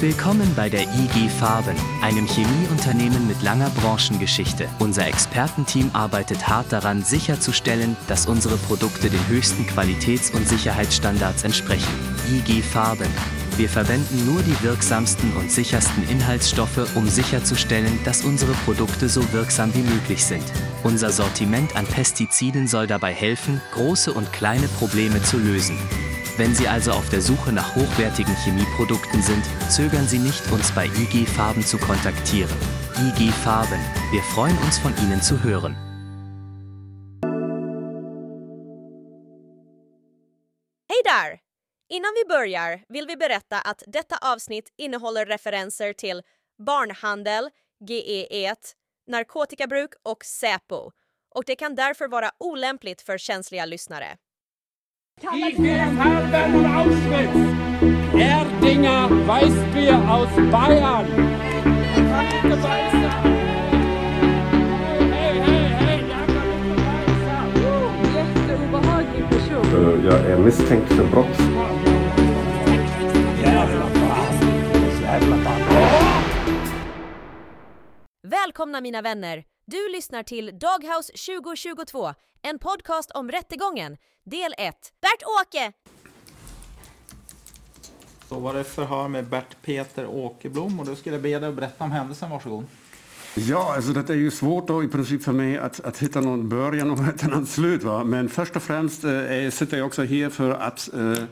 Willkommen bei der IG Farben, einem Chemieunternehmen mit langer Branchengeschichte. Unser Expertenteam arbeitet hart daran, sicherzustellen, dass unsere Produkte den höchsten Qualitäts- und Sicherheitsstandards entsprechen. IG Farben. Wir verwenden nur die wirksamsten und sichersten Inhaltsstoffe, um sicherzustellen, dass unsere Produkte so wirksam wie möglich sind. Unser Sortiment an Pestiziden soll dabei helfen, große und kleine Probleme zu lösen. Wenn Sie also auf der Suche nach hochwertigen Chemieprodukten sind, zögern Sie nicht, uns bei IG Farben zu kontaktieren. IG Farben. Wir freuen uns von Ihnen zu hören. Hej där! Innan vi börjar vill vi berätta att detta avsnitt innehåller referenser till barnhandel, GE1, narkotikabruk och Säpo och det kan därför vara olämpligt för känsliga lyssnare. IG Farben und Auschwitz. Erdinger Weißbier aus Bayern. Hej, jag är misstänkt för brott. Välkomna mina vänner! Du lyssnar till Doghouse 2022, en podcast om rättegången, del 1. Bert-Åke! Så var det förhör med Bert Peter Åkerblom och då skulle jag be dig att berätta om händelsen. Varsågod. Ja, alltså det är ju svårt då i princip för mig att, att hitta någon början och ett annat slut. Va? Men först och främst eh, sitter jag också här för att eh,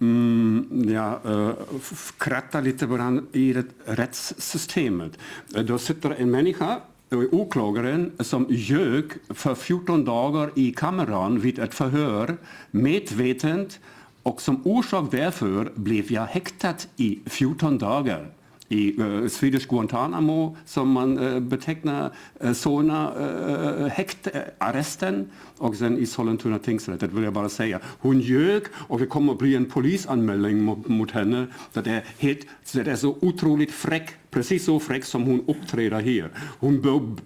mm, ja, eh, f- kratta lite grann i det rättssystemet. Eh, Då sitter en människa, eh, åklagaren, som ljög för 14 dagar i kameran vid ett förhör, medvetet och som orsak därför blev jag häktad i 14 dagar i uh, Swedish Guantanamo som man uh, betecknar eh, uh, sådana uh, häktarresten och sen i Sollentuna tingsrätt, det vill jag bara säga. Hon ljög och det kommer att bli en polisanmälan mot, mot henne. Det är, helt, det är så otroligt fräck, precis så fräck som hon uppträder här. Hon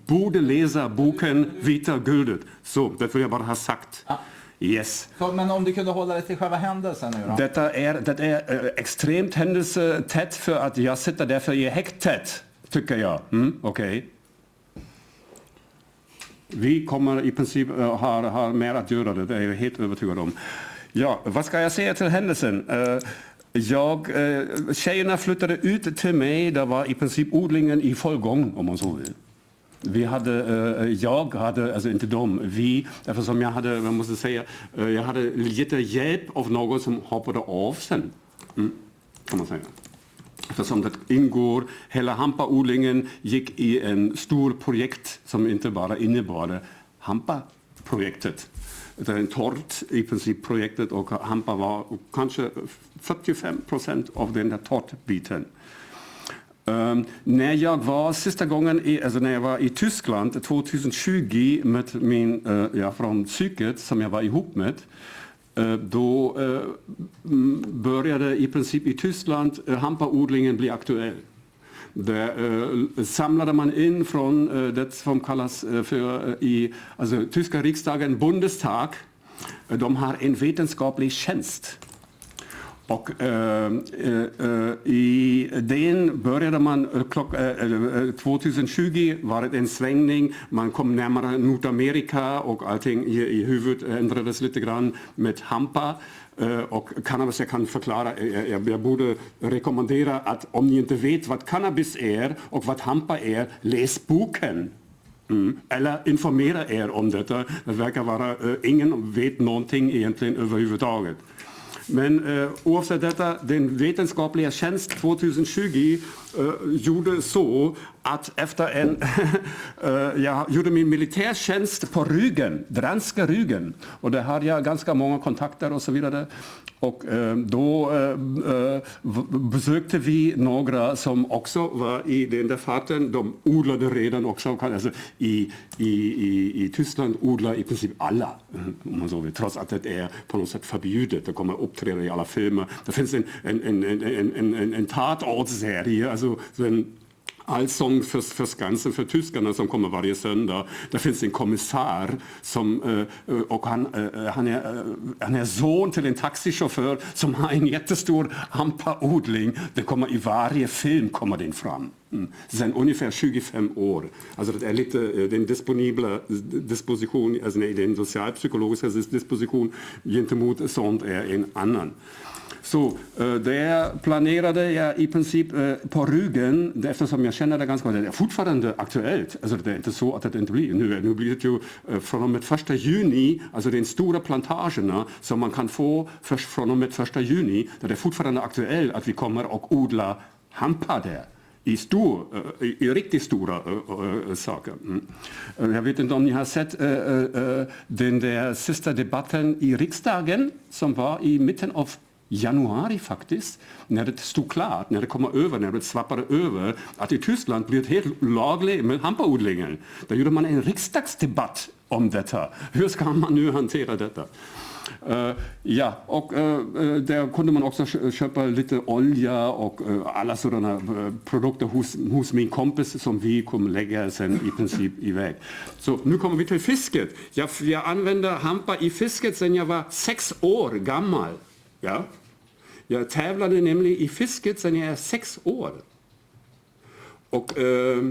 borde läsa boken Vita guldet. Så, det vill jag bara ha sagt. Yes. Så, men om du kunde hålla dig till själva händelsen nu då? Detta är, det är eh, extremt händelsetätt för att jag sitter därför i häktet, tycker jag. Mm, Okej. Vi kommer i princip ha, ha mer att göra, det är jag helt övertygad om. Ja, vad ska jag säga till händelsen? Eh, jag, tjejerna flyttade ut till mig, det var i princip odlingen i full gång, om man så vill. Vi hade, äh, jag hade, alltså inte de, vi, eftersom jag hade, man måste säga, eh, jag hade lite hjälp av någon som hoppade av sen. Mm, kan man säga. Eftersom det ingår, hela hampaodlingen gick i en stor projekt som inte bara innebar hampaprojektet. Det är en tort i princip projektet och hampa var kanske 45 procent av den där tårtbiten. Um, när jag var sista gången i, alltså när jag var i Tyskland 2020 med min, uh, ja, från psyket som jag var ihop med, uh, då uh, började i princip i Tyskland uh, hampaodlingen bli aktuell. Där uh, samlade man in från uh, det som kallas uh, för i alltså, tyska riksdagen Bundestag. Uh, de har en vetenskaplig tjänst. Och eh, eh, i den började man klock, eh, 2020 eh, eh, var det en svängning. Man kom närmare Nordamerika och allting i, i huvudet ändrades lite grann med hampa. Eh, och cannabis, jag kan förklara, jag, jag borde rekommendera att om ni inte vet vad cannabis är och vad hampa är, läs boken. Mm. Eller informera er om detta. Det verkar vara, ingen vet någonting egentligen överhuvudtaget. Men eh, oavsett detta, den vetenskapliga tjänst 2020 äh, gjorde så att efter en... äh, jag gjorde min militärtjänst på ryggen, danska ryggen. Och där hade jag ganska många kontakter och så vidare. Och äh, då besökte vi några som också var i den där farten. De odlade redan också. Alltså, i, i, i, I Tyskland odlar i princip alla, om man så vill, trots att det är på något sätt förbjudet. Det kommer uppträda i alla filmer. Det finns en, en, en, en, en, en, en, en tatortserie, alltså så en allsång för, för Skansen för tyskarna som kommer varje söndag. Det finns en kommissar som, eh, eh, och han, eh, han, är, han är son till en taxichaufför som har en jättestor hampaodling. Den kommer i varje film kommer den fram. Mm. Sen ungefär 25 år. Alltså det är lite den disponibla disposition, alltså nej, den socialpsykologiska disposition gentemot sånt är en annan. Så eh, det planerade jag i princip eh, på ryggen eftersom jag känner det ganska väl. Det är fortfarande aktuellt. Alltså det är inte så att det inte blir. Nu, nu blir det ju eh, från och med 1 juni, alltså de stora plantagerna som man kan få först från och med 1 juni, det är fortfarande aktuellt att vi kommer att odla hampa där i, stor, eh, i, i riktigt stora äh, saker. Mm. Jag vet inte om ni har sett äh, den där sista debatten i riksdagen som var i mitten av januari faktiskt, när det stod klart, när det kommer över, när det svappade över, att i Tyskland blir det helt lagligt med hampaodlingen. Då gjorde man en riksdagsdebatt om detta. Hur ska man nu hantera detta? Uh, ja, och uh, där kunde man också köpa lite olja och uh, alla sådana produkter hos, hos min kompis som vi kommer lägga sen i princip iväg. Så nu kommer vi till fisket. Jag, jag använder hampa i fisket sedan jag var sex år gammal. Ja. Jag tävlade nämligen i fisket sedan jag är sex år. Och eh,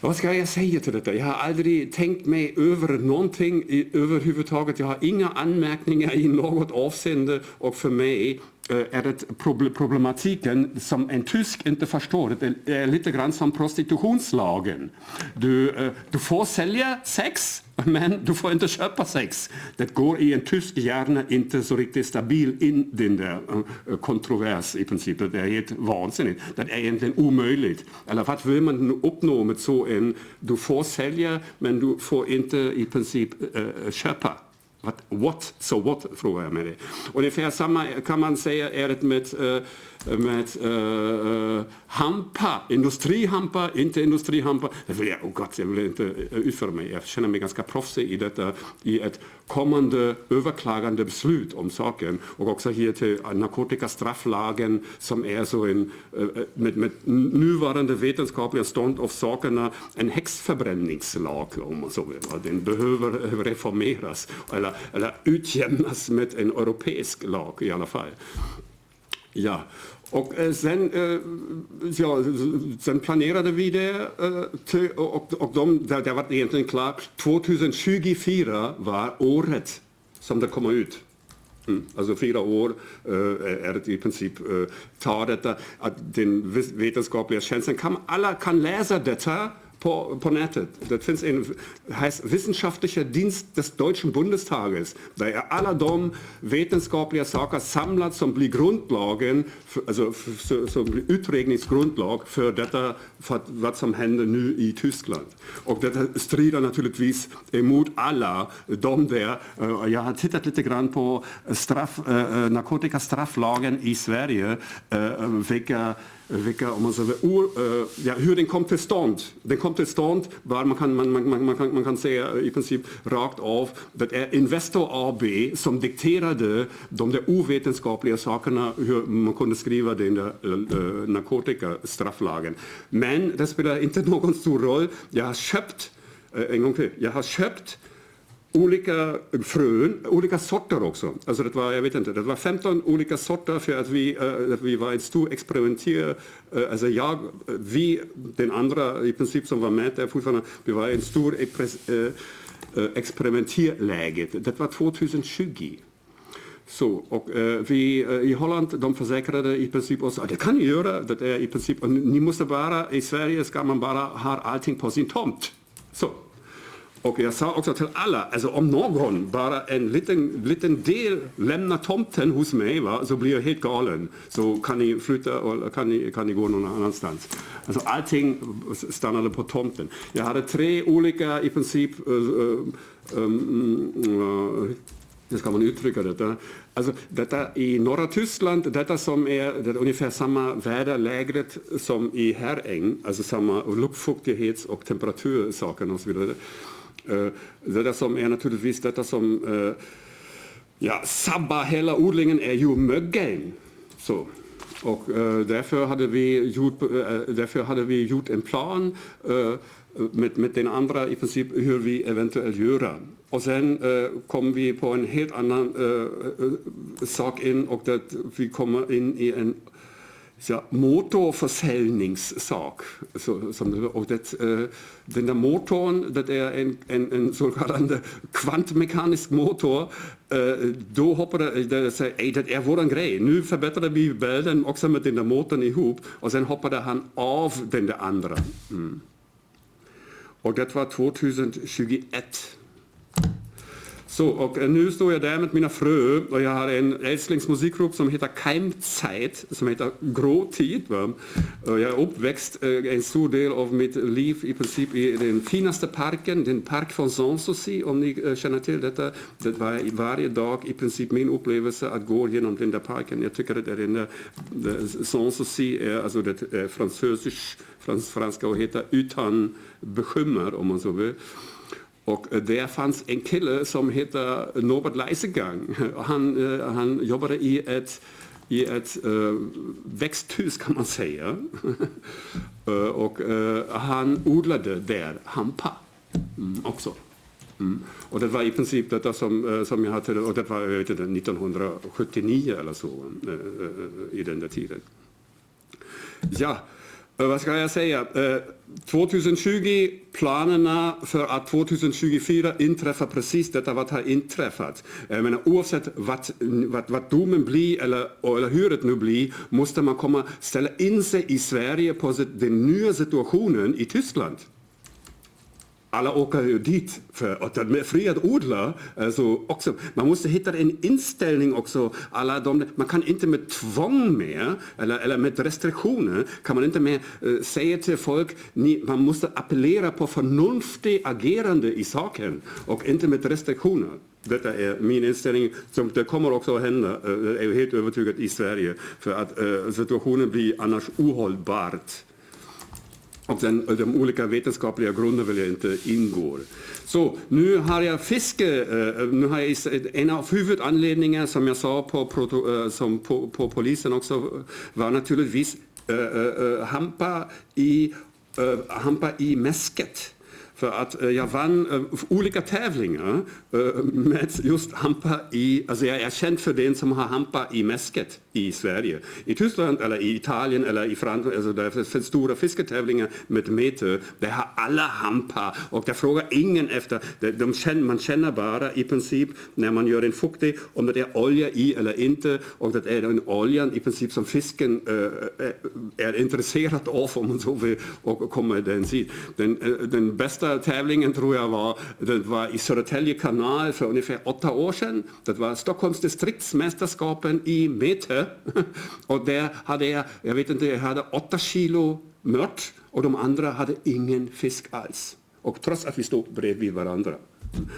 vad ska jag säga till detta? Jag har aldrig tänkt mig över någonting i, överhuvudtaget. Jag har inga anmärkningar i något avseende och för mig eh, är det problematiken som en tysk inte förstår. Det är lite grann som prostitutionslagen. Du, eh, du får sälja sex men du får inte köpa sex. Det går i en tysk hjärna inte så riktigt stabil in den där eh, eh, kontrovers i princip. Det är helt vansinnigt. Det är egentligen omöjligt. Eller vad vill man uppnå med så en, du får sälja men du får inte i princip uh, köpa. What, what, so what, frågar jag mig. Ungefär samma kan man säga är det med uh, med uh, hampa, industrihampa, inte industrihampa. Det vill jag, oh Gott, jag vill inte eh, utföra mig. Jag känner mig ganska proffsig i detta, i ett kommande överklagande beslut om saken. Och också här till narkotikastrafflagen som är så en, uh, med, med nuvarande vetenskapliga stånd av sakerna, en häxförbränningslag om man så vill. Den behöver reformeras eller, eller utjämnas med en europeisk lag i alla fall. Ja, och eh, sen, eh, ja, sen planerade vi det eh, och, och de, det, var egentligen klart. 2024 var året som det kommer ut. Mm. Alltså fyra år äh, är det i princip äh, tar detta att den vetenskapliga tjänsten kan alla kan läsa detta nätet. Det finns en heißt Wissenschaftlicher Dienst des Deutschen Bundestages, där alla de vetenskapliga saker samlat som blir grundlagen, alltså som blir utredningsgrundlag för detta, för vad som händer nu i Tyskland. Och detta strider naturligtvis emot alla de där, jag har tittat lite grann på straff, uh, narkotikastrafflagen i Sverige, vilka Eh, vilka, om man säger, or, uh, ja, hur den kom till stånd. Den kom till stånd var, man kan, man, man, man, kan, man kan säga eh, i princip rakt av, det är Investor AB som dikterade de där ovetenskapliga sakerna, hur man kunde skriva den där uh, narkotikastrafflagen. Men det spelar inte någon stor roll. Jag har köpt, uh, en gång till, jag har köpt olika frön, olika sorter också. Alltså det var, jag vet inte, det var 15 olika sorter för att vi, uh, att vi var ett stort experimenter. uh, eh, alltså jag, vi, den andra i princip som var med där fortfarande, vi var en stor uh, eh, experimenterläge. Det var 2020. Så, och eh, vi eh, i Holland de försäkrade i princip oss att det kan ni göra, det är i princip, ni måste bara, i Sverige ska man bara ha allting på sin tomt. Så, och jag sa också till alla, alltså om någon bara en liten, liten del lämnar tomten hos mig va, så blir jag helt galen. Så kan ni flytta och kan ni, kan ni gå någon annanstans. Alltså allting stannade på tomten. Jag hade tre olika i princip, uh, uh, um, uh, hur ska man uttrycka detta? Alltså detta i norra Tyskland, detta som är det är ungefär samma väderlägret som i Herräng, alltså samma luftfuktighets och temperatursaker och så vidare. Eh, det som är naturligtvis detta som eh, ja, sabbar hela odlingen är ju mögeln. Så. Och eh, därför, hade vi gjort, därför hade vi gjort en plan med, med den andra i princip hur vi eventuellt gör. Och sen kom vi på en helt annan sak in och det, vi kommer in i en ja, motorförsäljningssak. Så, som och det, eh, den där motorn, det är en, en, en så kallad kvantmekanisk motor. Eh, då hoppade det sig, ej det är våran grej. Nu förbättrar vi bilden också med den där motorn ihop. Och sen hoppade han av den där andra. Mm. Och det var 2021. So, och nu står jag där med mina frö och jag har en älsklingsmusikgrupp som heter Keimzeit, som heter Gråtid. Jag är uppväxt eh, en stor del av mitt liv i princip i den finaste parken, den Park von Sanssouci, om ni eh, känner till detta. Det var varje dag i princip min upplevelse att gå genom den där parken. Jag tycker att den där Sanssouci är, alltså det är franska och heter utan bekymmer om man så vill. Och eh, där fanns en kille som hette Norbert Leisegang. Han, eh, han jobbade i ett, i ett uh, eh, växthus kan man säga. Eh, och han odlade där hampa mm, också. Mm. Och det var i princip detta som, som jag hade, och det var jag vet inte, 1979 eller så, i den där tiden. Ja, Eh, vad ska jag säga? Eh, 2020, planerna för att 2024 inträffar precis detta vad har inträffat. Eh, jag menar, oavsett vad, vad, vad domen blir eller, eller hur det nu blir måste man komma ställa in sig i Sverige på den nya situationen i Tyskland alla åker ju dit för att med fri att odla. Alltså eh, också, man måste hitta en inställning också. Alla de, man kan inte med tvång mer, eller, eller med restriktioner, kan man inte mer äh, eh, säga till folk, ni, man måste appellera på förnuftigt agerande i saken och inte med restriktioner. Detta är min inställning. Som det kommer också att hända, äh, jag är helt övertygad, i Sverige. För att äh, situationen blir annars ohållbart. Och sen, de olika vetenskapliga grunderna vill jag inte ingå. Så nu har jag fiske, eh, nu har jag en av huvudanledningarna som jag sa på, eh, som på, på, polisen också var naturligtvis uh, hampa, i, hampa i mäsket. För att jag vann olika tävlingar med just hampa i, alltså jag är känd för den som har hampa i mäsket i Sverige. I Tyskland eller i Italien eller i Frankrike, alltså där finns stora fisketävlingar med meter, där har alla hampa och där frågar ingen efter, de känner, man känner bara i princip när man gör en fuktig om det är olja i eller inte och det är den oljan i princip som fisken äh, är intresserad av om man så vill och kommer den hit. Den, eh, den bästa tävlingen tror jag var, det var i Södertälje kanal för ungefär åtta år sedan. Det var Stockholms distriktsmästerskapen i meter och där hade jag, jag vet inte, jag hade åtta kilo mört och de andra hade ingen fisk alls. Och trots att vi stod bredvid varandra.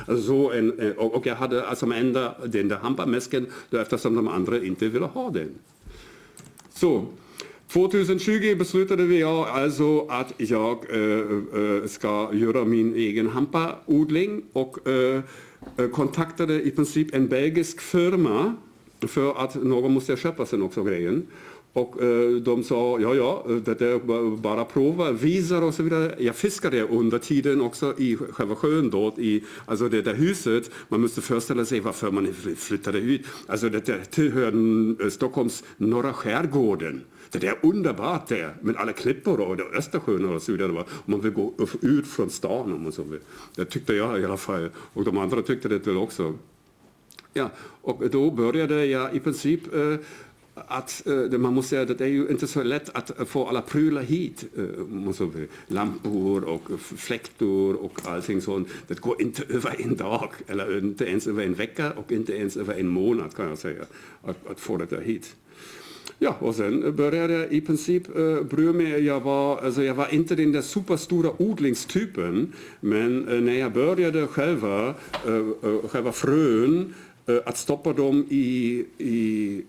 Alltså så en, eh, och jag hade alltså enda den där hampamäsken eftersom de andra inte ville ha den. Så 2020 beslutade jag alltså att jag äh, ska göra min egen hampaodling och äh, kontaktade i princip en belgisk firma för att någon måste köpa sen också grejen. Och eh, de sa, ja ja, det är bara prova, visar och så vidare. Jag fiskade under tiden också i själva sjön då, i alltså det där huset. Man måste föreställa sig varför man flyttade ut. Alltså det tillhör eh, Stockholms norra skärgården. Det är underbart där med alla klippor och Östersjön och så vidare. Man vill gå ut från stan om man så vill. Det tyckte jag i alla fall. Och de andra tyckte det väl också. Ja, och då började jag i princip eh, att eh, man måste säga att det är ju inte så lätt att få alla prylar hit. Eh, lampor och fläktor och allting sånt. Det går inte över en dag eller inte ens över en vecka och inte ens över en månad kan jag säga att, att få det hit. Ja, och sen började jag i princip äh, bry mig. Jag var, alltså jag var inte den där superstora odlingstypen, men äh, när jag började själva, äh, själva frön Eh, att stoppa dem i, i,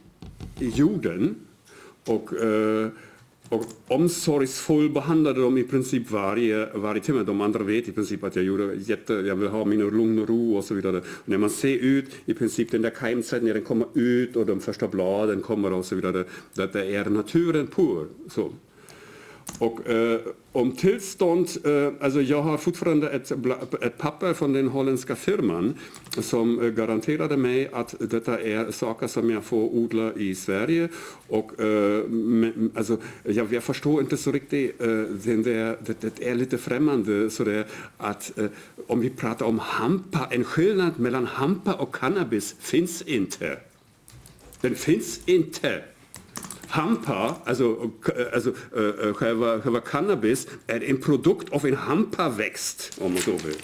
i jorden och, eh, och omsorgsfull behandlade dem i princip varje, varje timme. De andra vet i princip att jag gjorde jätte, jag vill ha min lugn och ro och så vidare. Och när man ser ut, i princip den där keimsäden, när den kommer ut och de första bladen kommer och så vidare, det är naturen pur. Så. Och eh, om tillstånd, eh, alltså jag har fortfarande ett, ett papper från den holländska firman som eh, garanterade mig att detta är saker som jag får odla i Sverige. Och, eh, men, alltså, jag, jag förstår inte så riktigt, eh, den där, det, det är lite främmande så det att eh, om vi pratar om hampa, en skillnad mellan hampa och cannabis finns inte. Den finns inte. Hampa, alltså, alltså äh, själva, själva cannabis, är en produkt av en hampaväxt, om man så vill.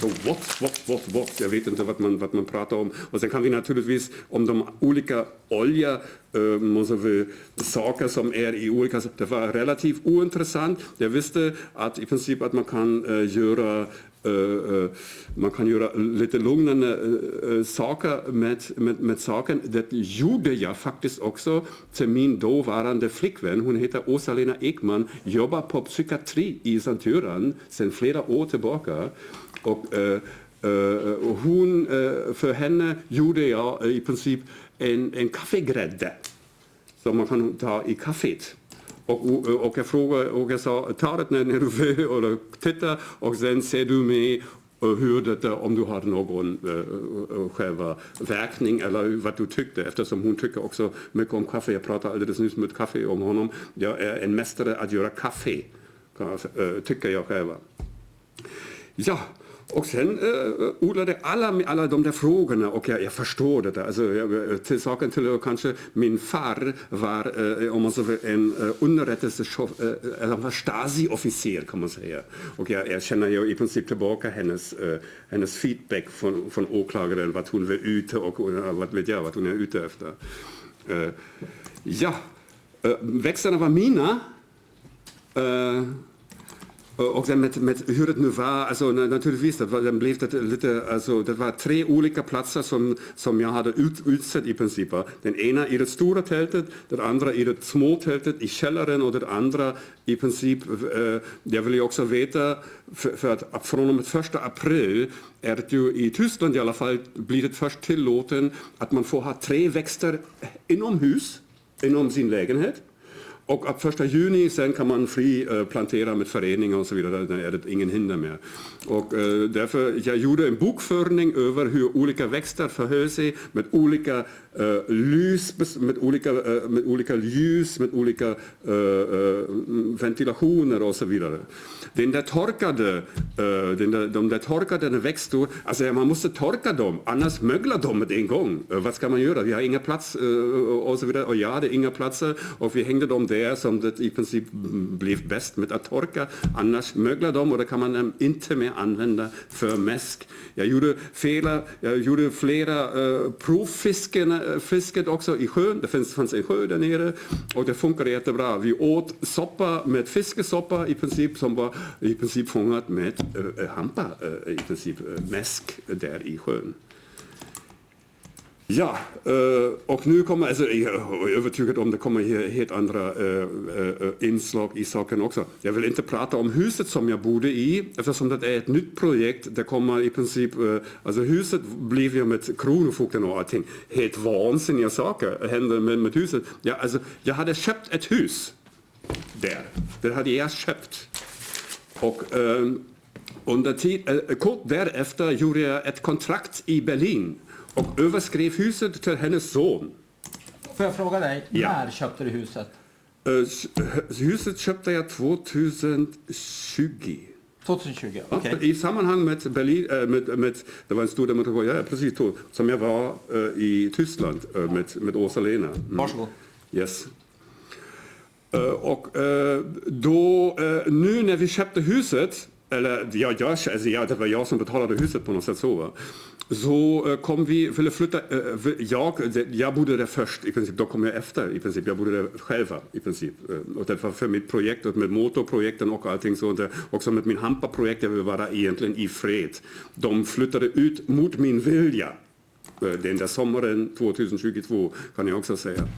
Så what, what, what, what? Jag vet inte vad man, vad man pratar om. Och sen kan vi naturligtvis om de olika olja, äh, man så vill, saker som är i olika... Det var relativt ointressant. Jag visste att i princip att man kan äh, göra äh, äh, Eh, eh, man kan göra lite lugnande eh, saker med, med, med saken. Det gjorde jag faktiskt också till min dåvarande flickvän. Hon heter Åsa-Lena Ekman, jobbar på psykiatri i Sankt Göran sedan flera år tillbaka. Och, äh, hon, för henne gjorde jag i princip en, en kaffegrädde som man kan ta i kaffet. Och, och, och jag frågade och jag sa, ta det när, du vill eller titta och sen ser du med hur det, om du har någon äh, själva verkning eller vad du tyckte eftersom hon tycker också mycket om kaffe. Jag pratade alldeles nyss med kaffe om honom. Jag är en mästare att göra kaffe, tycker jag själva. Ja, och sen uh, odlade alla, alla de där frågorna och jag, jag förstår det. Alltså, jag, till saken till kanske min far var uh, om man så vill, en eh, uh, underrättelsechef, uh, eller var Stasi-officer kan man säga. Och jag, jag känner ju i princip tillbaka hennes, uh, hennes feedback från, från åklagaren, vad hon var ute och uh, vad vet jag, vad hon är ute efter. Ja, växterna var mina. Äh, och sen med, med hur det nu var, alltså naturligtvis, det var, äh, den blev det lite, alltså det var tre olika platser som, som jag hade ut, utsett i princip. Den ena i det stora tältet, den andra i det små tältet i källaren och den andra i princip, eh, äh, jag vill ju också veta, för, för att från och med första april är det ju i Tyskland i alla fall, blir det först tillåten att man får ha tre växter inomhus, um inom um sin lägenhet. Och ab 1 juni sen kan man fri äh, eh, plantera med föreningar och så vidare. Då är det ingen hinder mer. Och äh, därför, jag gjorde en bokföring över hur olika växter förhöll sig med olika eh, äh, ljus, med olika, med olika ljus, med olika ventilationer och så vidare. Den där torkade, den där, de där torkade växter, alltså man måste torka dem, annars möglar de med en gång. vad ska man göra? Vi har inga plats och så vidare. Och jag hade inga platser och vi hängde dem där som det i princip blev bäst med att torka. Annars möglar de och det kan man inte mer använda för mäsk. Jag gjorde, flera, jag gjorde flera uh, fisket också i sjön. Det fanns, fanns en sjö där nere och det funkade jättebra. Vi åt soppa med fiskesoppa i princip som var i princip fångat med uh, hampa, uh, i princip mäsk där i sjön. Ja, eh, och nu kommer, alltså, jag är övertygad om det kommer helt andra eh, eh, inslag i saken också. Jag vill inte prata om huset som jag bodde i, eftersom det är ett nytt projekt. Det kommer i princip, alltså huset blev ju med Kronofogden och allting. Helt vansinniga saker hände med, med huset. Ja, alltså, jag hade köpt ett hus där. Det hade jag köpt. Och under tid, kort därefter gjorde jag ett kontrakt i Berlin och överskrev huset till hennes son. Får jag fråga dig, Ja. när köpte du huset? Uh, huset köpte jag 2020. 2020, Ja, okej. I sammanhang med Berlin, äh, med, med, det var en stor demonstration, ja, precis då, som jag var äh, i Tyskland äh, med, med Åsa-Lena. Mm. Varsågod. Yes. Eh, och eh, då, eh, nu när vi köpte huset, eller ja, jag, alltså, ja, det var jag som betalade huset på något sätt så. Va? Så eh, kom vi, ville flytta, eh, jag, jag bodde där först i princip, då kom jag efter i princip, jag bodde där själva i princip. Eh, och det var för mitt projekt och med motorprojekten och allting så, också med min hampa-projekt, jag ville vara egentligen i fred. De flyttade ut mot min vilja. Eh, den där sommaren 2022 kan jag också säga.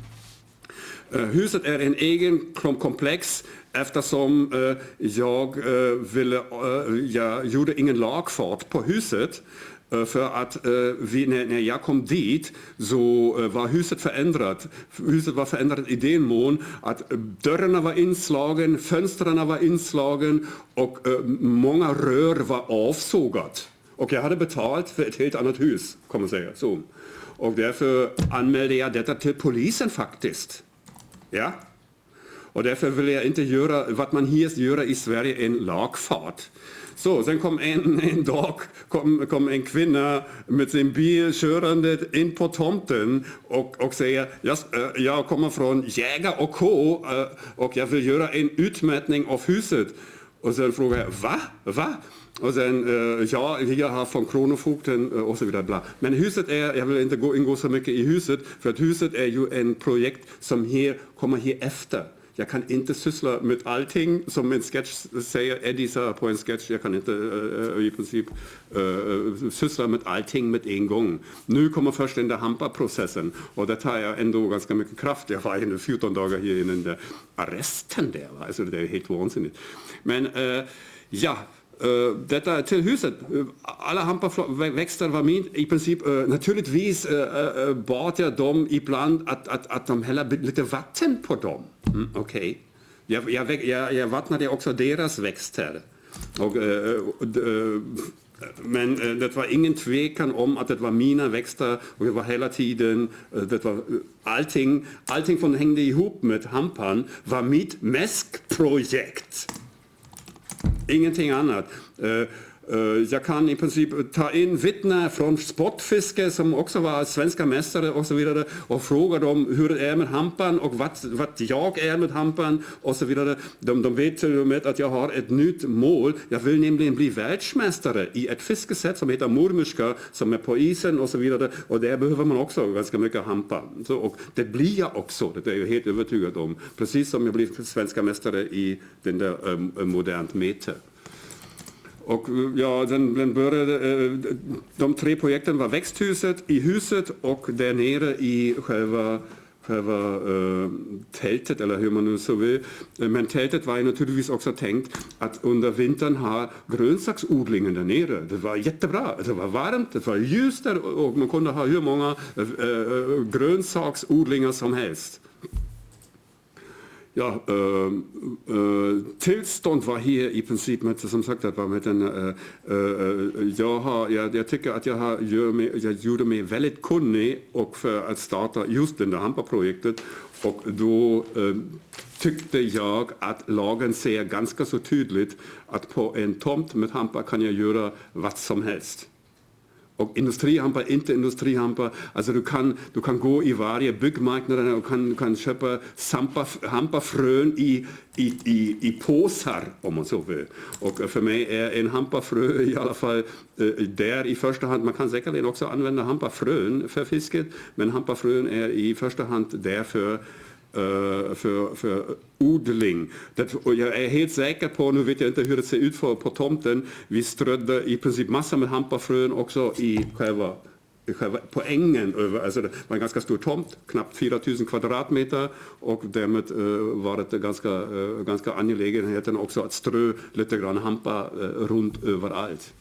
Eh, huset är en egen komplex eftersom jag ville, jag gjorde ingen lagfart på huset. Äh, för att äh, vi, när, när jag kom dit så äh, var huset förändrat. Huset var förändrat i den mån att dörrarna var inslagen, fönstren var inslagen och många rör var avsågat. Och jag hade betalt för ett helt annat hus, kan man säga. Så. Och därför anmälde jag detta till polisen faktiskt. Ja? Och därför vill jag inte göra vad man hier gör i Sverige, en lagfart. Så, sen kom en, ein dag kom, kom en kvinna med sin bil körande in på tomten och, och säger jag, eh, jag kommer från Jäger och K eh, och jag vill göra en utmätning av huset. Och sen frågar jag, va? Va? Och sen, eh, ja, jag har från Kronofogden eh, och så vidare. Bla. Men huset är, jag vill inte gå, ingå så mycket i huset, för att huset är ju en projekt som här, kommer här efter. Jag kan inte syssla med allting som en sketch säger, Eddie sa på en sketch, jag kan inte äh, i princip äh, syssla med allting med en gång. Nu kommer först den där Hampa-processen och det tar jag ändå ganska mycket kraft. Jag var ju 14 dagar här i den där arresten där, alltså det är helt vansinnigt. Men äh, ja, Äh, detta till huset. Äh, alla hampaväxter var min. I princip, uh, naturligtvis uh, bad jag dem ibland att, att, att de häller lite vatten på dem. Mm, Okej. Okay. Jag, jag, jag, jag vattnade också deras växter. Och, men det var ingen tvekan om att det var mina växter och det var hela tiden, det var allting, allting som hängde ihop med hampan var mitt mäskprojekt. Ingenting annat. Eh, Eh, jag kan i princip ta in vittnen från sportfiske som också var svenska mästare och så vidare och fråga dem hur det är med hampan och vad, vad jag är med hampan och så vidare. De, de vet till och med att jag har ett nytt mål. Jag vill nämligen bli världsmästare i ett fiskesätt som heter murmuska som är på isen och så vidare och där behöver man också ganska mycket hampa. Så, och det blir jag också, det är jag helt övertygad om. Precis som jag blir svenska mästare i den där um, modernt meter. Och eh, ja, den, den började, eh, de tre projekten var växthuset, i huset och där nere i själva själva äh, tältet eller hur man nu så vill. Men tältet var ju naturligtvis också tänkt att under vintern ha grönsaksodlingen där nere. Det var jättebra. Det var varmt, det var ljust där och man kunde ha hur många äh, grönsaksodlingar som helst. Ja, ähm, äh, äh, äh, tillstånd var här i princip med, som sagt, att var med den, äh, jag, har, jag, jag tycker att jag, har, gör mig, jag gjorde mig väldigt kunnig och för att starta just det där Hampa-projektet och då ähm, tyckte jag att lagen säger ganska så tydligt att på en tomt med Hampa kan jag göra vad som helst. Och industrihampa, inte industrihampa. Alltså du kan, du kan gå i varje byggmarknad och kan, kan köpa sampa, hampafrön i, i, i, i påsar om man så vill. Och äh, för mig är en hampafrö i alla fall äh, där i första hand, man kan säkerligen också använda hampafrön för fisket, men hampafrön är i första hand därför Eh, för, för odling. Det, och jag är helt säker på, nu vet jag inte hur det ser ut för, på tomten, vi strödde i princip massor med hampafrön också i själva, i själva på ängen. Över, alltså det var en ganska stor tomt, knappt 4000 kvadratmeter och därmed uh, var det ganska, uh, ganska angelägenheten också att strö lite grann hampa runt överallt.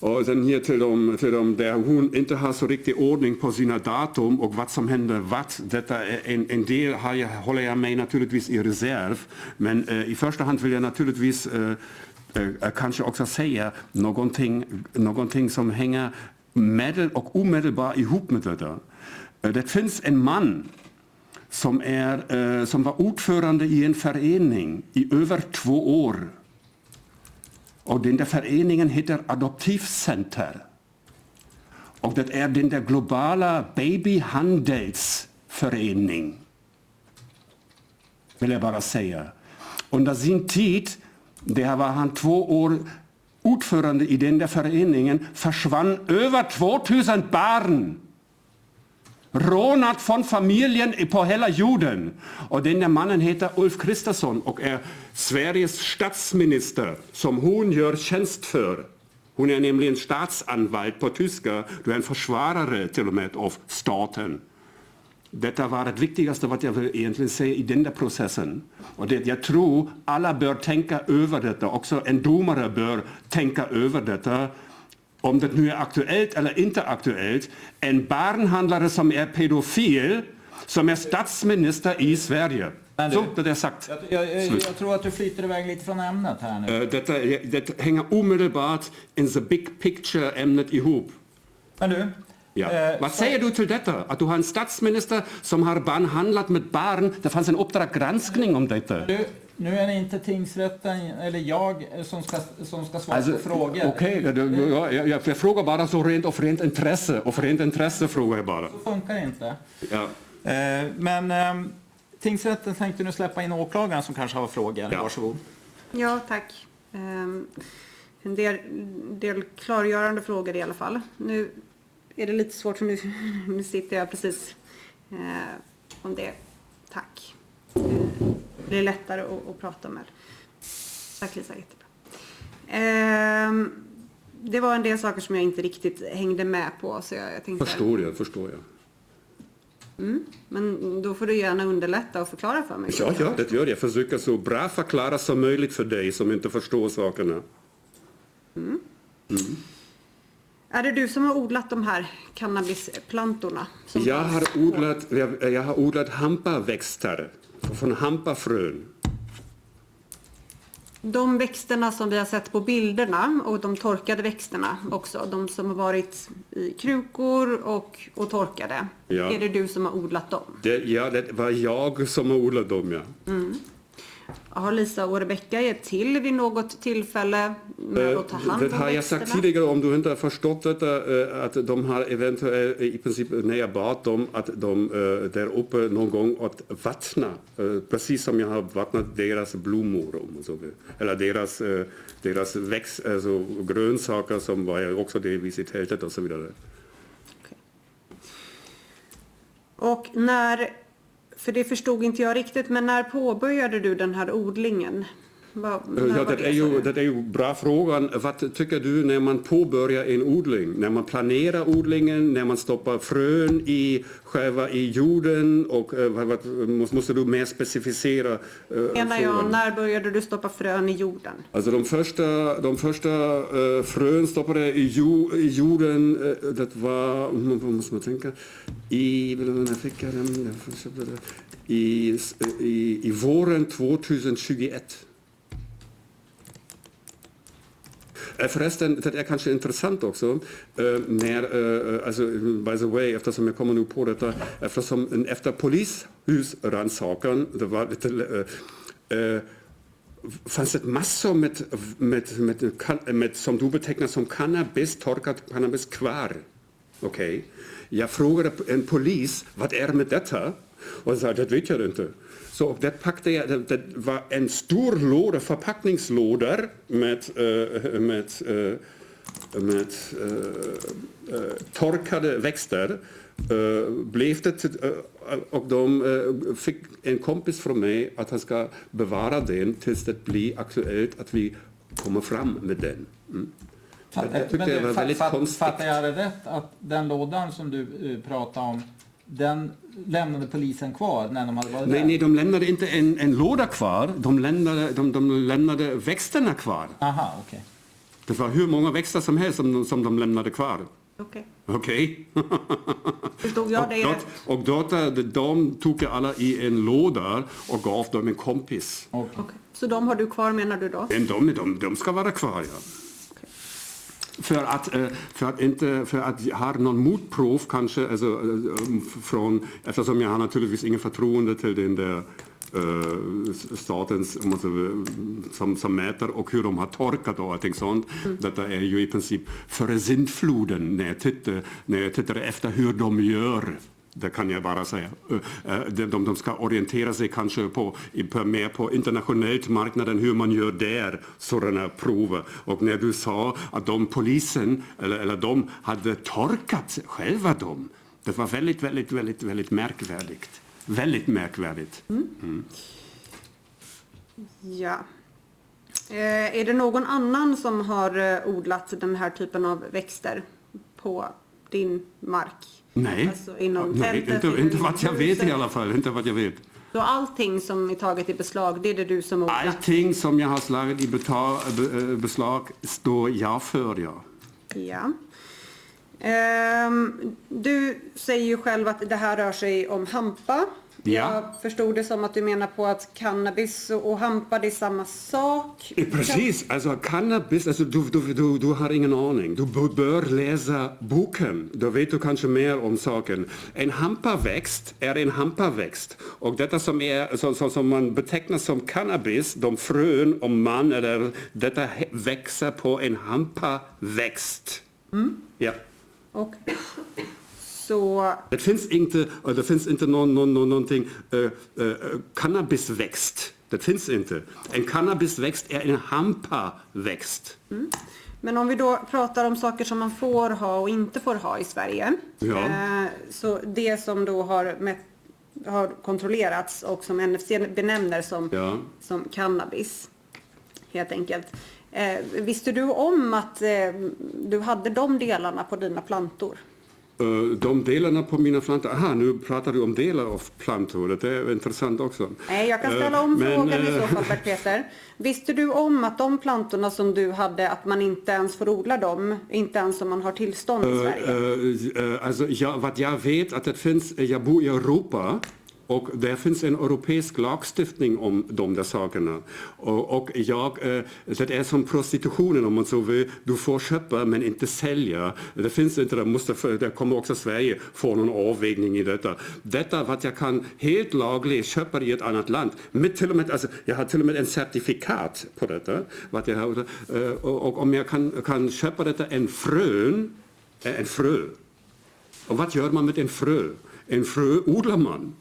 Och sen hier till dem, till dem där hon inte har så riktig ordning på sina datum och vad som händer vad. Detta en, en del har jag, håller jag mig naturligtvis i reserv. Men eh, i första hand vill jag naturligtvis eh, eh, eh kanske också säga någonting, någonting som hänger medel och omedelbart ihop med detta. Eh, det finns en man som, är, eh, som var ordförande i en förening i över två år och den där föreningen heter Adoptivcenter. Och det är den där globala babyhandelsförening. Vill jag bara säga. Under sin tid, där var han två år ordförande i den där föreningen, försvann över 2000 barn rånat från familjen på hela jorden. Och den där mannen heter Ulf Kristersson och är Sveriges statsminister som hon gör tjänst för. Hon är nämligen statsanvalt på tyska. Du är en försvarare till och med av staten. Detta var det viktigaste vad jag vill egentligen säga i den där processen. Och det, jag tror alla bör tänka över detta. Också en domare bör tänka över detta. Om det nu är aktuellt eller inte aktuellt. En barnhandlare som är pedofil, som är statsminister i Sverige. Du- Så, det är sagt. Jag, jag, jag, tror att du flyter iväg lite från ämnet här nu. Eh, Detta, det hänger omedelbart in the big picture-ämnet ihop. Men du. Ja. eh, Vad säger du till detta? Att du har en statsminister som har behandlat med barn. Det fanns en Uppdrag granskning om detta. Du, nu är det inte tingsrätten eller jag eh, som ska, som ska svara Alltså, på frågor. Okej, ja, du- ja, jag, jag, jag frågar bara så rent av rent intresse. Och rent intresse frågar jag bara. Så funkar det inte. Ja. Eh, men eh, tingsrätten tänkte nu släppa in åklagaren som kanske har frågor. Ja. Varsågod. Ja, tack. Ehm, En del, del klargörande frågor i alla fall. Nu är det lite svårt för nu, nu sitter jag precis eh, om det. Tack. Det blir lättare att, att prata med. Tack Lisa, jättebra. Ehm, Det var en del saker som jag inte riktigt hängde med på. Så jag, jag tänkte, Förstår jag, förstår jag. Men då får du gärna underlätta och förklara för mig. Ja, ja, det gör jag. Försöker så bra förklara som möjligt för dig som inte förstår sakerna. Är det du som har odlat de här cannabisplantorna? Jag har odlat, jag, jag har odlat hampaväxter från hampafrön. De växterna som vi har sett på bilderna och de torkade växterna också, de som har varit i krukor och, och torkade. Ja. Är det du som har odlat dem? Det, ja, det var jag som har odlat dem, ja. Har Lisa och Rebecka hjälpt till vid något tillfälle med att ta hand Det om har jag sagt tidigare, om du inte har förstått detta, eh, att de har eventuellt i princip när jag bad dem att de eh, där uppe någon gång att vattna, eh, precis som jag har vattnat deras blommor, om man så vill. eller deras, eh, deras växt, alltså grönsaker som var jag också delvis i tältet och så vidare. Och när, för det förstod inte jag riktigt, men när påbörjade du den här odlingen? Ja, det, är ju, det är ju bra frågan. Vad tycker du när man påbörjar en odling? När man planerar odlingen, när man stoppar frön i själva i jorden och eh, vad, måste, du mer specificera? eh, Menar jag, när började du stoppa frön i jorden? Alltså de första, de första eh, frön stoppade i, jo, i jorden, eh, det var, vad måste man tänka, i, när fick jag den? I, i, i våren 2021. Förresten, det är kanske intressant också, eh, när, eh, alltså, by the way, eftersom jag kommer nu på detta, eftersom efter polishusrannsakan, det var lite, eh, eh, fanns det massor med, med, med, med, som du betecknar som cannabis, torkad cannabis kvar. Okej. Jag frågade en polis, vad är med detta? Och sa, det vet jag inte. Så det packade jag, det, det var en stor låda, förpackningslådor med, eh, med, eh, med eh, torkade växter. Blev det, och de fick en kompis från mig att han ska bevara den tills det blir aktuellt att vi kommer fram med den. Mm. Fattar, Jag tyckte men du, var fa- väldigt fa- konstigt. Fattar jag det rätt att den lådan som du uh, pratade om, den lämnade polisen kvar när de hade varit Nej, där? nej, de lämnade inte en, en låda kvar, de lämnade, de, de lämnade växterna kvar. Aha, okej. Det var hur många växter som helst som, som de lämnade kvar. Okej. Okej? Förstod jag och, rätt? då, och då, de, de tog alla i en låda och gav dem en kompis. Okej. Okej. Så de har du kvar menar du då? Men de, de, de ska vara kvar, ja. För att, eh, för att inte, för att har någon motprov kanske, alltså, eh, från, eftersom jag har naturligtvis ingen förtroende till den där eh, statens om man så vill, som, som mäter och hur de har torkat och allting sånt. Detta är ju i princip före sindfloden när jag tittar, när jag tittar efter hur de gör. Det kan jag bara säga. Eh, eh, De, de, de ska orientera sig kanske på, mer på internationellt marknaden hur man gör där sådana prover. Och när du sa att de polisen, eller, eller de hade torkat själva dem. Det var väldigt, väldigt, väldigt, väldigt märkvärdigt. Väldigt märkvärdigt. Ja. Eh, är det någon annan som har odlat den här typen av växter på din mark? Nej, Alltså inom Nej inte, inte vad jag vet i alla fall. Inte vad jag vet. Så allting som är taget i beslag, det är det du som odlar? Allting som jag har slagit i eh, beslag står jag för, ja. Ja. Ehm, du säger ju själv att det här rör sig om hampa. Ja. Jag förstod det som att du menar på att cannabis och och hampa det är samma sak. Precis, alltså cannabis, alltså du, du, du, du har ingen aning. Du bör läsa boken, då vet du kanske mer om saken. En hampaväxt är en hampaväxt. Och detta som, är, så, så, som man betecknar som cannabis, de frön om man eller detta växer på en hampaväxt. Ja. Och så, Det finns inte, eh, det finns inte någon, någon, någon, någonting äh, äh, cannabisväxt. Det finns inte. En cannabisväxt är en hampaväxt. men om vi då pratar om saker som man får ha och inte får ha i Sverige. Ja. Eh, så det som då har, mätt, har kontrollerats och som NFC benämner som, Ja. som cannabis. Helt enkelt. Eh, visste du om att eh, du hade de delarna på dina plantor? Eh, De delarna på mina plantor, aha nu pratar du om delar av plantor, det är intressant också. Nej, jag kan Eh, ställa om men, frågan i eh, så fall, Bert Peter. Visste du om att de plantorna som du hade, att man inte ens får odla dem, inte ens om man har tillstånd i Sverige? Eh, eh, alltså, ja, vad jag vet att det finns, jag bor i Europa och det finns en europeisk lagstiftning om de där sakerna. Och, och jag, eh, det är som prostitutionen om man så vill. Du får köpa men inte sälja. Det finns inte, det, måste, det kommer också Sverige få någon avvägning i detta. Detta vad jag kan helt lagligt köpa i ett annat land. Med till och med, alltså, jag har till och med en certifikat på detta. Vad jag har, eh, och, och om jag kan, kan köpa detta en frön, eh, en frö. Och vad gör man med en frö? En frö odlar man.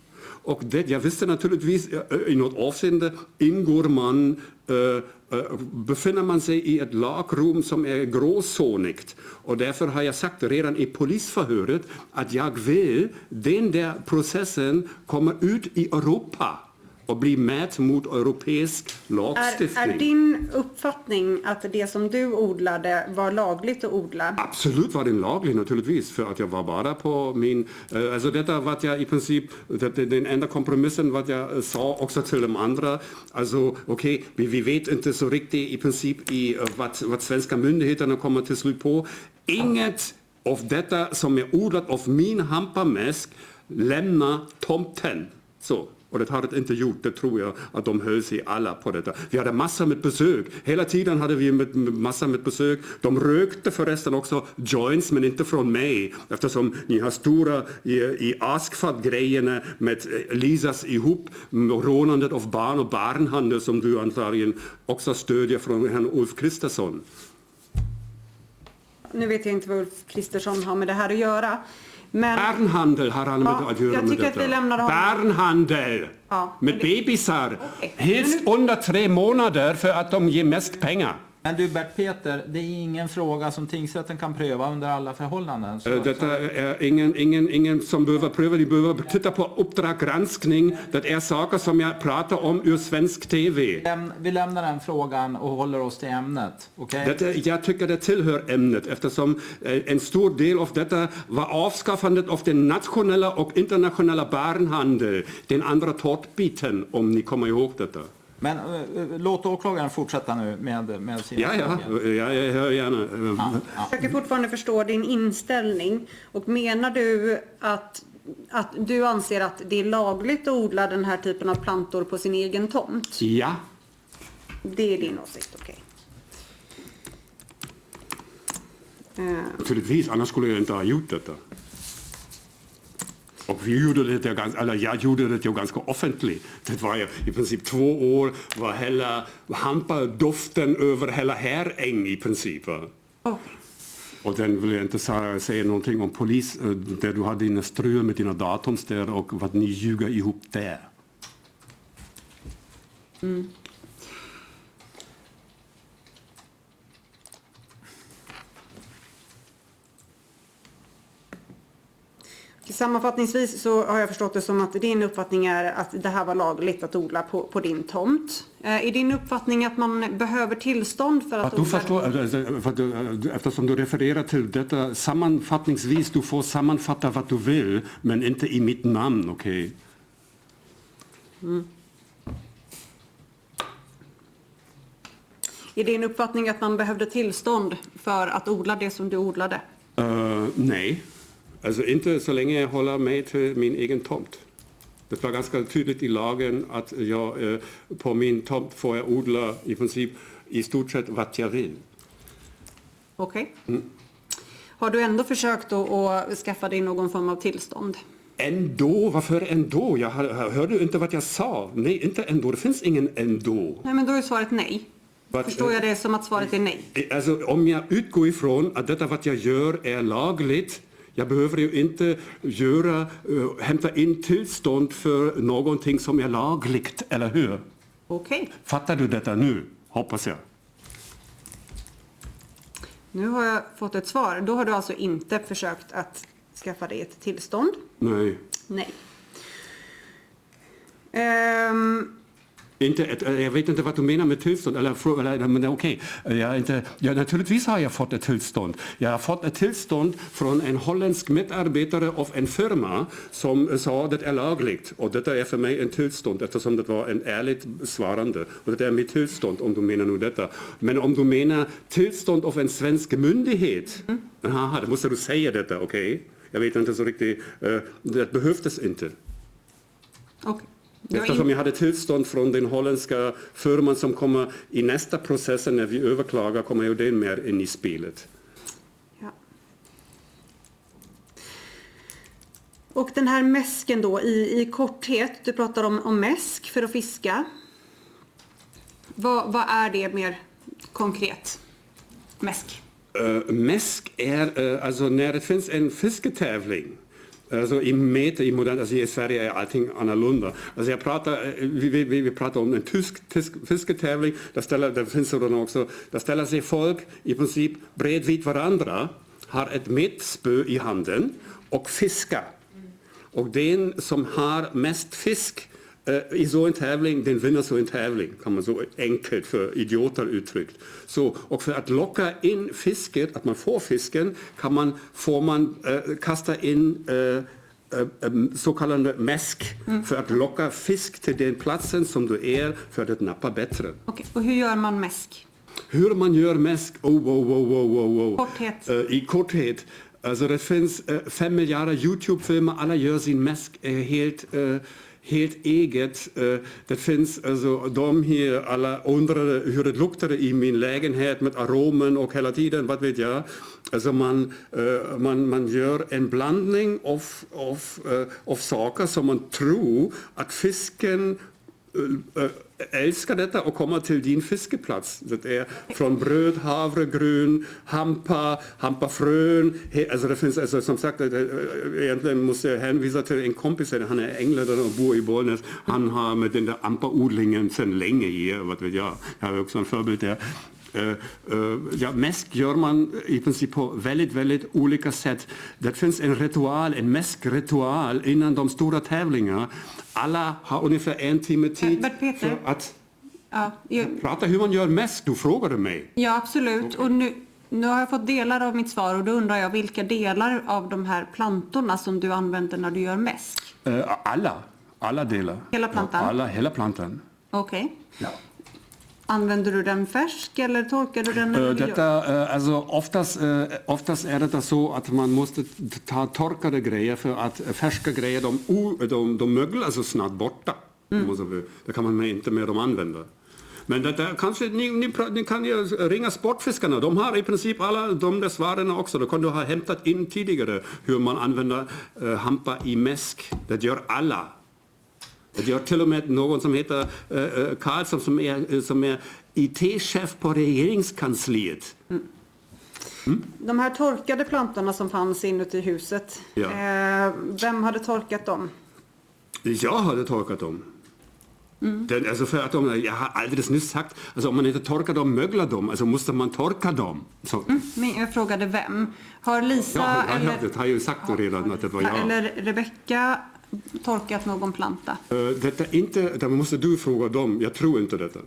Och det, jag visste naturligtvis, eh, eh, i något avseende ingår man, eh, eh, befinner man sig i ett lagrum som är gråzonigt. Och därför har jag sagt redan i polisförhöret att jag vill den där processen kommer ut i Europa och bli mätt mot europeisk Är, lagstiftning. är din uppfattning att det som du odlade var lagligt att odla? Absolut var den laglig naturligtvis, för att jag var bara på min... eh, alltså detta var jag i princip, det, det, den enda kompromissen vad jag eh, sa också till de andra. Alltså okej, vi, vi vet inte så riktigt i princip i eh, vad, vad svenska myndigheterna kommer till slut på. Inget av detta som är odlat av min hampamäsk lämnar tomten. Så. Och det har det inte gjort, det tror jag att de höll sig alla på detta. Vi hade massor med besök. Hela tiden hade vi med, med massor med besök. De rökte förresten också joints, men inte från mig. Eftersom ni har stora i, i Askfalt-grejerna med eh, Lisas ihop, rånandet av barn och barnhandel som du antagligen också stödjer från herrn Ulf Kristersson. Nu vet jag inte vad Ulf Kristersson har med det här att göra. Men Barnhandel har han med Ja, att göra jag med tycker att detta. vi lämnar honom. Barnhandel! Ja, med det- bebisar. Okej. Helst under tre månader för att de ger mest pengar. Men du Bert Peter, det är ingen fråga som tingsrätten kan pröva under alla förhållanden. Så, Eh, Detta är ingen, ingen, ingen som behöver pröva, de behöver titta på Uppdrag granskning. Det är saker som jag pratar om ur svensk TV. Vi lämnar den frågan och håller oss till ämnet. okej? Detta, jag tycker det tillhör ämnet eftersom eh, en stor del av detta var avskaffandet av den nationella och internationella barnhandel. Den andra tårtbiten om ni kommer ihåg detta. Men eh, eh, låt åklagaren fortsätta nu med, med sina Ja, ja, frågor. ja, jag hör gärna. Ja, ja. jag försöker fortfarande förstå din inställning. Och menar du att, att du anser att det är lagligt att odla den här typen av plantor på sin egen tomt? Ja, Det är din åsikt, okej. Eh, naturligtvis, annars skulle jag inte ha gjort detta. Och vi gjorde det ja ganska, eller jag gjorde det ju ganska offentligt. Det var ju i princip två år var hela hampa-doften över hela Häräng i princip. oh, Och den vill jag inte säga, säga någonting om polis, eh, där du hade dina strö med dina datums där och vad ni ljuger ihop där. Sammanfattningsvis så har jag förstått det som att din uppfattning är att det här var lagligt att odla på, på din tomt. Eh, är din uppfattning att man behöver tillstånd för att, Att du odla? förstår, alltså, för du, eh, eftersom du refererar till detta sammanfattningsvis, du får sammanfatta vad du vill, men inte i mitt namn, okej? Är din uppfattning att man behövde tillstånd för att odla det som du odlade? Eh, nej, alltså inte så länge jag håller mig till min egen tomt. Det var ganska tydligt i lagen att jag, eh, på min tomt får jag odla i princip i stort sett vad jag vill. Okej. Har du ändå försökt att, skaffa dig någon form av tillstånd? Ändå, varför ändå? Jag hör, hörde du inte vad jag sa? Nej, inte ändå. Det finns ingen ändå. Nej, men då är svaret nej. Vad- Förstår jag det som att svaret är nej? Alltså, om jag utgår ifrån att detta vad jag gör är lagligt, jag behöver ju inte göra, eh, hämta in tillstånd för någonting som är lagligt, eller hur? Okej. Fattar du detta nu? Hoppas jag. Nu har jag fått ett svar. Då har du alltså inte försökt att skaffa dig ett tillstånd? Nej. Nej. Ehm, Inte jag vet inte vad du menar med tillstånd. Eller, eller, men okej, jag är inte, ja, naturligtvis har jag fått ett tillstånd. Jag har fått ett tillstånd från en holländsk medarbetare av en firma som sa det är lagligt. Och detta är för mig en tillstånd eftersom det var en ärligt svarande. Och det är mitt tillstånd om du menar nu detta. Men om du menar tillstånd av en svensk myndighet, aha, då måste du säga detta, okej? Jag vet inte så riktigt, eh, det behövdes inte. okej. Eftersom jag hade tillstånd från den holländska firman som kommer i nästa process när vi överklagar kommer ju den mer in i spelet. Ja. Och den här mäsken då i, i korthet, du pratar om, om mäsk för att fiska. Vad, vad är det mer konkret? Mäsk. Uh, mäsk är uh, alltså när det finns en fisketävling Alltså i meter, i modern, alltså i Sverige är allting annorlunda. Alltså jag pratar, eh, vi, vi, vi pratar om en tysk, tysk fisketävling, där, ställer, där finns det också, där ställer sig folk i princip bredvid varandra, har ett metspö i handen och fiskar. Och den som har mest fisk i så en tävling, den vinner så en tävling, kan man så enkelt för idioter uttryckt. Så, och för att locka in fisket, att man får fisken, kan man, får man eh, kasta in eh, eh, eh, så kallade mäsk för att locka fisk till den platsen som du är för att nappa bättre. Okej, och hur gör man mäsk? Hur man gör mäsk, oh, wow, wow, wow, wow, wow. Korthet. Eh, I korthet. Alltså det finns eh, fem miljarder Youtube-filmer, alla gör sin mäsk eh, helt, eh, helt eget. Äh, det finns alltså de här, alla andra, hur det luktar i min lägenhet med aromen och hela tiden, vad vet jag. Alltså man, äh, man, man gör en blandning av, av, äh, av saker som man tror att fisken äh, älskar detta och kommer till din fiskeplats. Det är från bröd, havregryn, hampa, hampafrön. Alltså det finns alltså som sagt, eh, egentligen måste jag hänvisa till en kompis, han är engländare och bor i Bollnäs. Han har med den där ampaodlingen sedan länge vad vet jag. Jag har också en förebild där. Eh, eh, ja, mäsk gör man i princip på väldigt, väldigt olika sätt. Det finns en ritual, en mäskritual innan de stora tävlingarna. Alla har ungefär en timme tid för att Ja, jag, prata hur man gör mäsk. Du frågade mig. ja absolut. Och nu, nu har jag fått delar av mitt svar och då undrar jag vilka delar av de här plantorna som du använder när du gör mäsk? Eh, alla, alla delar. Hela plantan? Alla, hela plantan. Okej. Ja. Använder du den färsk eller torkar du den? Du? Detta, eh, alltså oftast, eh, oftast är det så att man måste ta torkade grejer för att färska grejer de, de, de möglar så snabbt borta. Vi- Det kan man inte med dem använda. Men det där, kanske ni, ni, ni kan ju ringa Sportfiskarna. De har i princip alla de där svaren också. Då kan du ha hämtat in tidigare hur man använder eh, hampa i mäsk. Det gör alla. Det gör till och med någon som heter eh, eh, Karlsson som är, eh, som är IT-chef på regeringskansliet. De här torkade plantorna som fanns inuti huset. Ja. Eh, vem hade torkat dem? Jag hade torkat dem. Den, alltså för att de, jag har alldeles nyss sagt, alltså om man inte torkar dem, möglar dem, alltså måste man torka dem. Så. Men jag frågade vem. Har Lisa Ja, eller, det har jag ju sagt redan att det var jag. eller Rebecka torkat någon planta? Eh, detta inte, det måste du fråga dem, jag tror inte detta.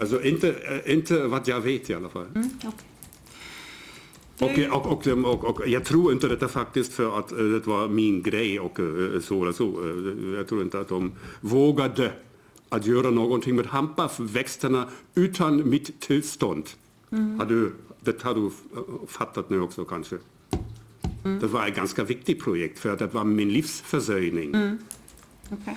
Alltså inte, eh, inte vad jag vet i alla fall. Mm, okej. Och, och, och, och, jag tror inte detta faktiskt för att eh, det var min grej och så eller så. Jag tror inte att de vågade att göra någonting med hampaväxterna utan mitt tillstånd. Har du, det har du fattat nu också kanske. Det var ett ganska viktigt projekt för att det var min livsförsörjning. Okej.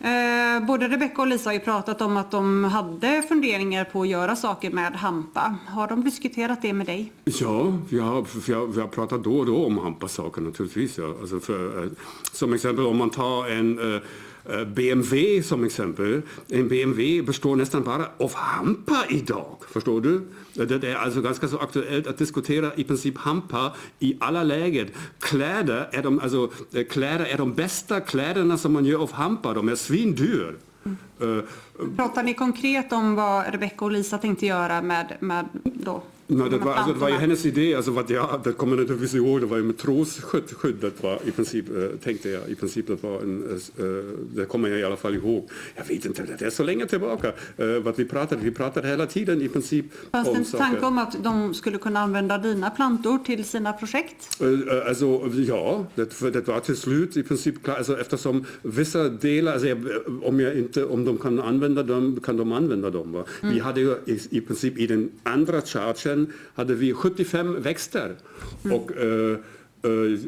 Eh, både Rebecka och Lisa har ju pratat om att de hade funderingar på att göra saker med hampa. Har de diskuterat det med dig? Ja, vi har, vi har, vi har pratat då och då om hampasaker naturligtvis. Ja. Alltså för, eh, som exempel om man tar en eh, Eh, BMW som exempel. En BMW består nästan bara av hampa idag. Förstår du? Eh, det är alltså ganska så aktuellt att diskutera i princip hampa i alla lägen. Kläder är de, alltså, eh, kläder är de bästa kläderna som man gör av hampa. De är svindyr. Eh, Pratar ni konkret om vad Rebecka och Lisa tänkte göra med, med då? Nej, det, var, alltså, det var ju hennes idé, alltså, vad jag, det kommer jag naturligtvis ihåg, det var ju matrosskydd, skyddet var i princip, eh, tänkte jag, i princip det var en, eh, det kommer jag i alla fall ihåg. Jag vet inte, det är så länge tillbaka, eh, vad vi pratade, vi pratade hela tiden i princip Fanns det om en saker. tanke om att de skulle kunna använda dina plantor till sina projekt? Eh, eh, Alltså ja, det, det var till slut i princip klar, alltså, eftersom vissa delar, alltså, om, jag inte, om de kan använda dem, kan de använda dem. Va? Vi hade ju i, i princip i den andra chargen hade vi 75 växter. Och, eh, eh,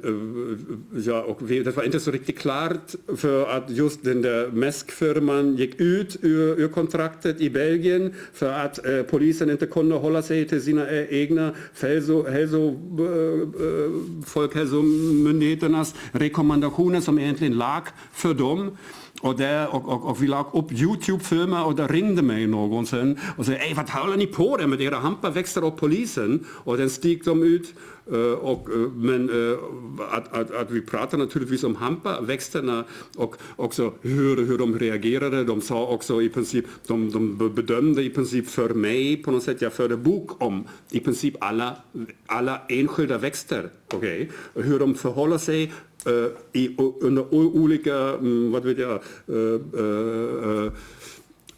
ja, och vi, det var inte så riktigt klart för att just den där mäskfirman gick ut ur, ur kontraktet i Belgien för att eh, polisen inte kunde hålla sig till sina eh, egna hälso, hälso, eh, Folkhälsomyndigheternas rekommendationer som egentligen lag för dem. Och, där, och, och, och vi lag upp Youtube-filmer och där ringde mig någon sen och sa vad håller ni på det med era hampaväxter och polisen? Och den steg de ut. Eh, och, eh, men eh, att, att, att vi pratar naturligtvis om hampaväxterna och också hur, hur de reagerade. De sa också i princip, de, de bedömde i princip för mig på något sätt, jag förde bok om i princip alla, alla enskilda växter. Okay? Hur de förhåller sig eh, i, under o- olika,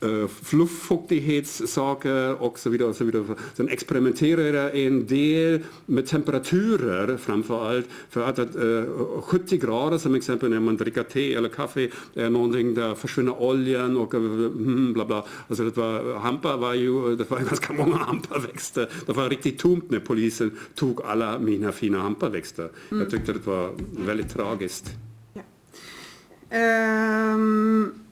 mm, jag, eh, luftfuktighetssaker och så vidare. Och så vidare. Sen experimenterar jag en del med temperaturer framför allt. För att, att eh, 70 grader som exempel när man dricker te eller kaffe är någonting där försvinner oljan och eh, mm, bla bla. Alltså det var, hampa var ju, det var ganska många hampaväxter. Det var riktigt tomt när polisen tog alla mina fina hampaväxter. Jag tyckte det var väldigt tragiskt. Ehm,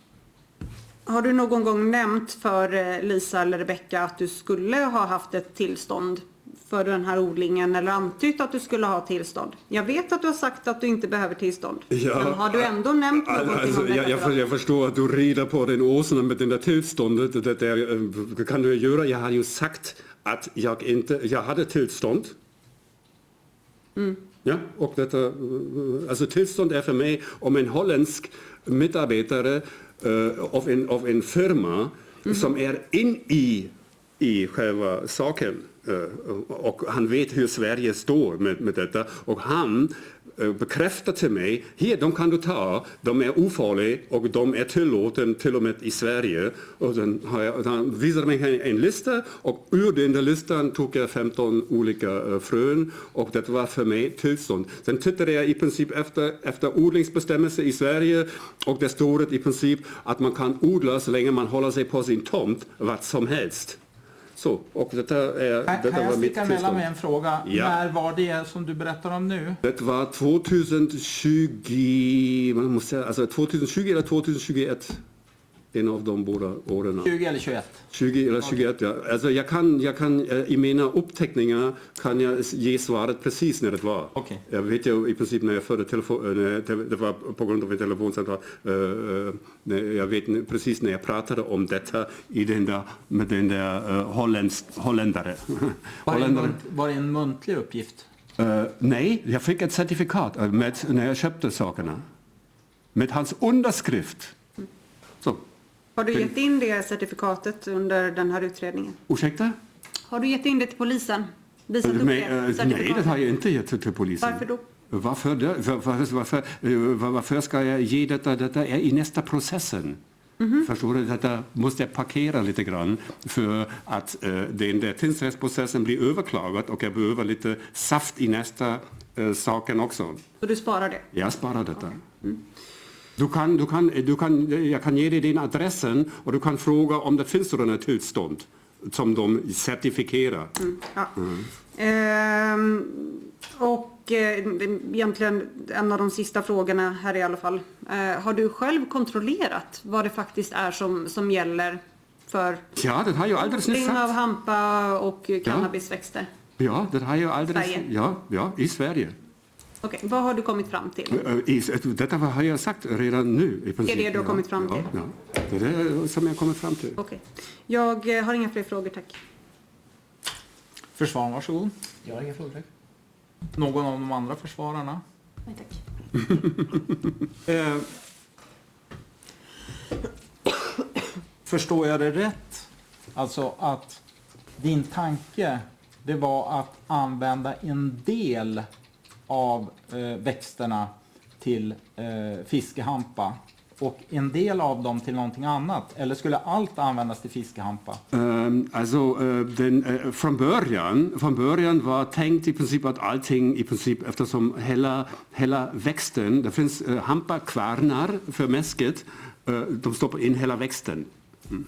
har du någon gång nämnt för eh, Lisa eller Rebecka att du skulle ha haft ett tillstånd för den här odlingen eller antytt att du skulle ha tillstånd? Jag vet att du har sagt att du inte behöver tillstånd. men har du ändå nämnt någonting Alltså, om jag, jag, jag förstår att du rider på den åsnan med det där tillståndet. Det, där, eh, kan du göra. Jag har ju sagt att jag inte, jag hade tillstånd. Ja, och detta, eh, alltså tillstånd är för mig om en holländsk medarbetare av, en, av en firma som är in i, i själva saken eh, och han vet hur Sverige står med, med detta. Och han eh, till mig, här de kan du ta, de är ofarliga och de är tillåten till och med i Sverige. Och sen har jag, han visade mig en, lista och ur den där listan tog jag 15 olika eh, frön och det var för mig tillstånd. Sen tittade jag i princip efter, efter odlingsbestämmelser i Sverige och det står det i princip att man kan odla så länge man håller sig på sin tomt vad som helst. Så, och detta, är, Kan, detta kan jag var sticka emellan med en fråga? Ja. När var det som du berättar om nu? Det var 2020, man måste säga, alltså 2020 eller 2021. En av de båda åren. 20 eller 21? 20 eller 21, ja. Alltså jag kan, jag kan, eh, I mina uppteckningar kan jag ge svaret precis när det var. Okej. Jag vet ju i princip när jag förde telefon, eh, det var på grund av ett telefonsamtal. eh, Jag vet precis när jag pratade om detta i den där, med den där uh, holländsk, holländare. Var det, en var det en muntlig uppgift? Eh, nej, jag fick ett certifikat med, när jag köpte sakerna. Med hans underskrift. Har du gett in det certifikatet under den här utredningen? Ursäkta? Har du gett in det till polisen? Visat upp Nej, det eh, nej, det har jag inte gett till, polisen. Varför då? Varför, varför, varför, eh, var- varför ska jag ge detta? Detta är i nästa processen. Mhm. Förstår du? Detta måste jag parkera lite grann för att eh, den där tingsrättsprocessen blir överklagad och jag behöver lite saft i nästa eh, saken också. Så du sparar det? Jag sparar detta. Du kan, du kan, du kan, jag kan ge dig din adressen och du kan fråga om det finns sådana tillstånd som de certifierar. Ja. Ehm, och eh, egentligen en av de sista frågorna här i alla fall. Eh, har du själv kontrollerat vad det faktiskt är som, som gäller för Ja, det har jag alldeles nyss odling av sagt. hampa och cannabisväxter? Ja, det har jag alldeles... Sverige? Ja, ja, i Sverige. Okej, vad har du kommit fram till? Eh, I, detta har jag sagt redan nu. I princip. det du har kommit fram till? Ja, ja. Det är det som jag kommit fram till. Okej. Jag eh, har inga fler frågor, tack. Försvararen, varsågod. Jag har inga frågor. Någon av de andra försvararna? Nej, tack. Eh, förstår jag det rätt? Alltså att din tanke det var att använda en del av eh, växterna till eh, fiskehampa och en del av dem till någonting annat? Eller skulle allt användas till fiskehampa? Um, alltså, uh, den, uh, från, början, från början var tänkt i princip att allting i princip eftersom hela, hela växten, det finns uh, hampakvarnar för mäsket, uh, de stoppar in hela växten. Mm.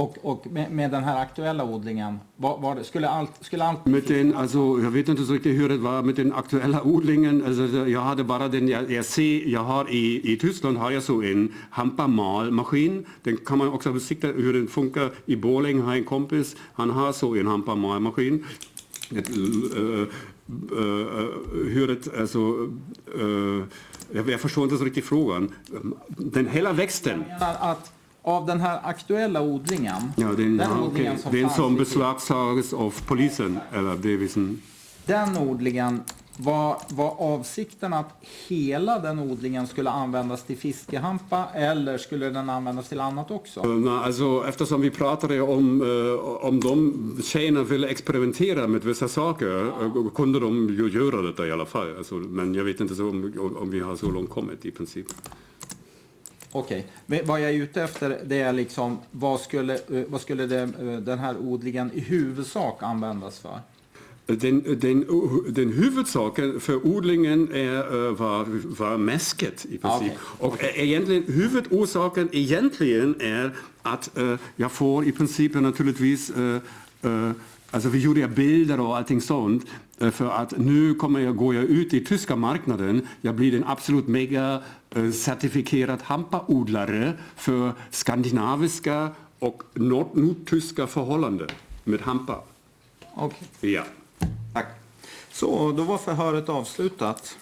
Och, och med, med den här aktuella odlingen, var, var det, skulle, allt, skulle allt... Mit den, also jag vet inte så riktigt hur det var med den aktuella odlingen. Alltså, jag hade bara den, jag, jag ser, jag har i, i Tyskland har jag så en hampamalmaskin. Den kan man också besikta hur den funkar. I Borlänge har en kompis, han har så en hampamalmaskin. Det, äh, äh, hur det, alltså, jag, jag förstår inte så riktigt frågan. Den hela växten. Att av den här aktuella odlingen, Ja, den, ja, okej. odlingen som den som beslagtages av polisen. Eller det vissen. den odlingen, var, var avsikten att hela den odlingen skulle användas till fiskehampa eller skulle den användas till annat också? Alltså, eftersom vi pratade om, eh, om de tjejerna ville experimentera med vissa saker eh, kunde de ju göra detta i alla fall. Alltså, men jag vet inte så om- om vi har så långt kommit i princip. Okej, men vad jag är ute efter det är liksom vad skulle, eh, vad skulle det, eh, den här odlingen i huvudsak användas för? Den, den, den huvudsaken för odlingen är, eh, var, var mäsket i princip. okej. Och eh, egentligen, huvudorsaken egentligen är att jag får i princip naturligtvis eh, Alltså vi gjorde bilder och allting sånt eh, för att nu kommer jag, går jag ut i tyska marknaden. Jag blir en absolut mega eh, certifierad hampaodlare för skandinaviska och nord nordtyska förhållanden med hampa. Okej, Ja. tack. Så, då var förhöret avslutat.